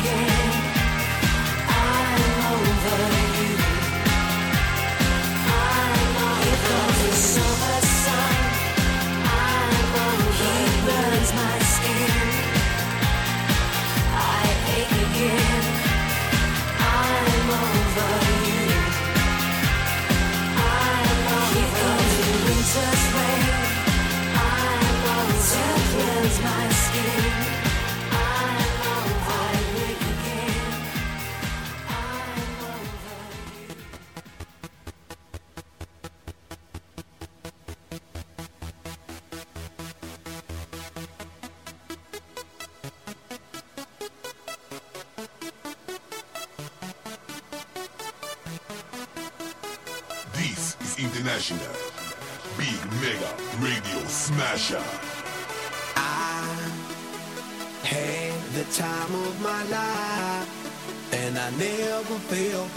again.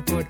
I put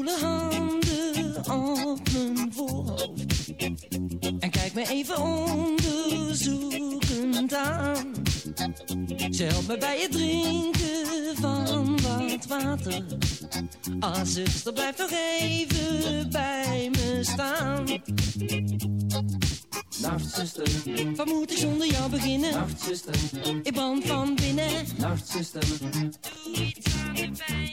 koele handen op mijn voorhoofd En kijkt me even onderzoekend aan Ze helpt me bij het drinken van wat water Ah, zuster, blijf nog even bij me staan Nacht, zuster. Wat moet ik zonder jou beginnen? Nacht, zuster. Ik brand van binnen Nacht, zuster. Doe iets aan de pijn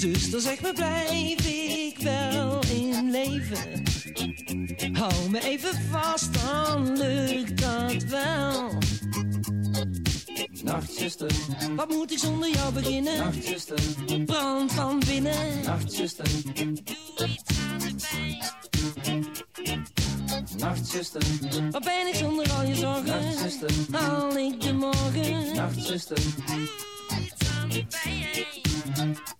Zuster, zeg me, blijf ik wel in leven? Hou me even vast, dan lukt dat wel. Nacht, zuster. Wat moet ik zonder jou beginnen? Nacht, zuster. Brand van binnen. Nacht, zuster. Doe iets aan de pijn. Wat ben ik zonder al je zorgen? Nacht, zuster. Haal ik de morgen? Nacht, zuster. Doe iets aan de pijn.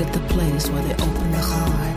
At the place where they open the hearts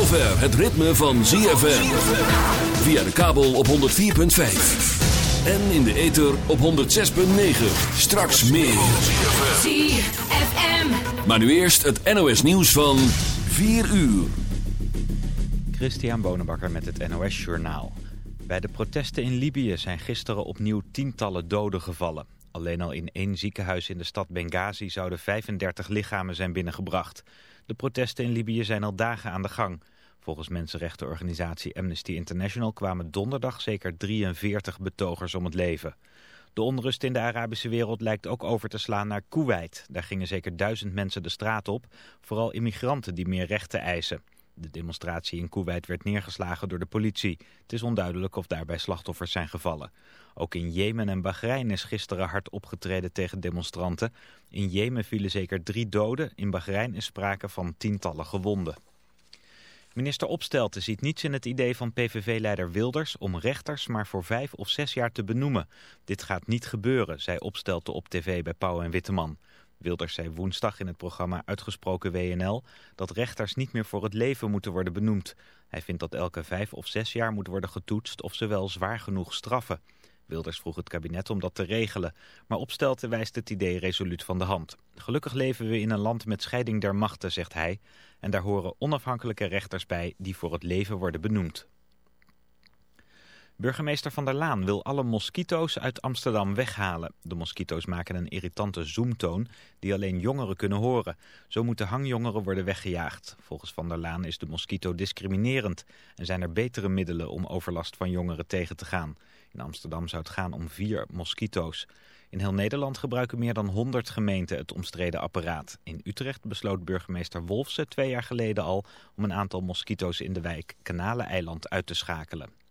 zover het ritme van ZFM. Via de kabel op 104.5. En in de ether op 106.9. Straks meer. ZFM. Maar nu eerst het NOS nieuws van 4 uur. Christian Bonenbakker met het NOS Journaal. Bij de protesten in Libië zijn gisteren opnieuw tientallen doden gevallen. Alleen al in één ziekenhuis in de stad Benghazi zouden 35 lichamen zijn binnengebracht. De protesten in Libië zijn al dagen aan de gang. Volgens mensenrechtenorganisatie Amnesty International kwamen donderdag zeker 43 betogers om het leven. De onrust in de Arabische wereld lijkt ook over te slaan naar Kuwait. Daar gingen zeker duizend mensen de straat op, vooral immigranten die meer rechten eisen. De demonstratie in Kuwait werd neergeslagen door de politie. Het is onduidelijk of daarbij slachtoffers zijn gevallen. Ook in Jemen en Bahrein is gisteren hard opgetreden tegen demonstranten. In Jemen vielen zeker drie doden, in Bahrein is sprake van tientallen gewonden. Minister Opstelten ziet niets in het idee van PVV-leider Wilders om rechters maar voor vijf of zes jaar te benoemen. Dit gaat niet gebeuren, zei Opstelten op tv bij Pauw en Witteman. Wilders zei woensdag in het programma Uitgesproken WNL dat rechters niet meer voor het leven moeten worden benoemd. Hij vindt dat elke vijf of zes jaar moet worden getoetst of ze wel zwaar genoeg straffen. Wilders vroeg het kabinet om dat te regelen, maar Opstelten wijst het idee resoluut van de hand. Gelukkig leven we in een land met scheiding der machten, zegt hij, en daar horen onafhankelijke rechters bij die voor het leven worden benoemd. Burgemeester Van der Laan wil alle moskito's uit Amsterdam weghalen. De moskito's maken een irritante zoomtoon die alleen jongeren kunnen horen. Zo moeten hangjongeren worden weggejaagd. Volgens Van der Laan is de moskito discriminerend en zijn er betere middelen om overlast van jongeren tegen te gaan. In Amsterdam zou het gaan om vier moskito's. In heel Nederland gebruiken meer dan 100 gemeenten het omstreden apparaat. In Utrecht besloot burgemeester Wolfse twee jaar geleden al om een aantal moskito's in de wijk Kanaleneiland uit te schakelen.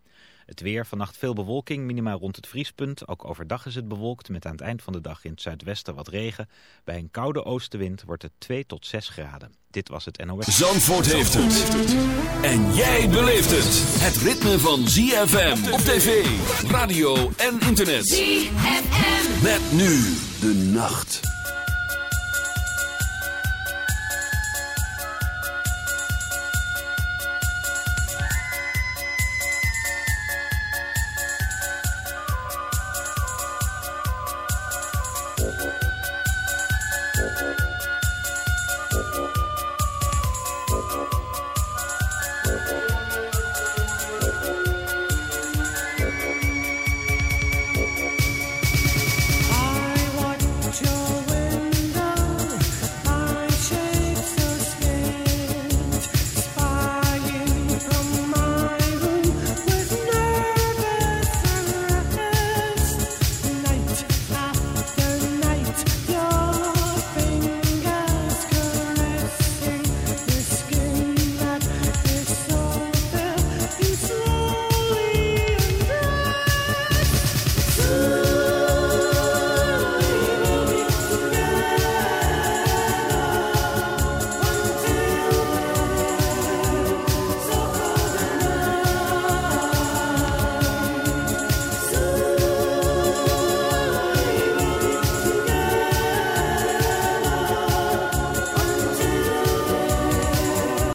Het weer, vannacht veel bewolking, minimaal rond het vriespunt. Ook overdag is het bewolkt, met aan het eind van de dag in het zuidwesten wat regen. Bij een koude oostenwind wordt het 2 tot 6 graden. Dit was het NOS. Zandvoort heeft het. En jij beleeft het. Het ritme van ZFM op tv, radio en internet. ZFM. Met nu de nacht.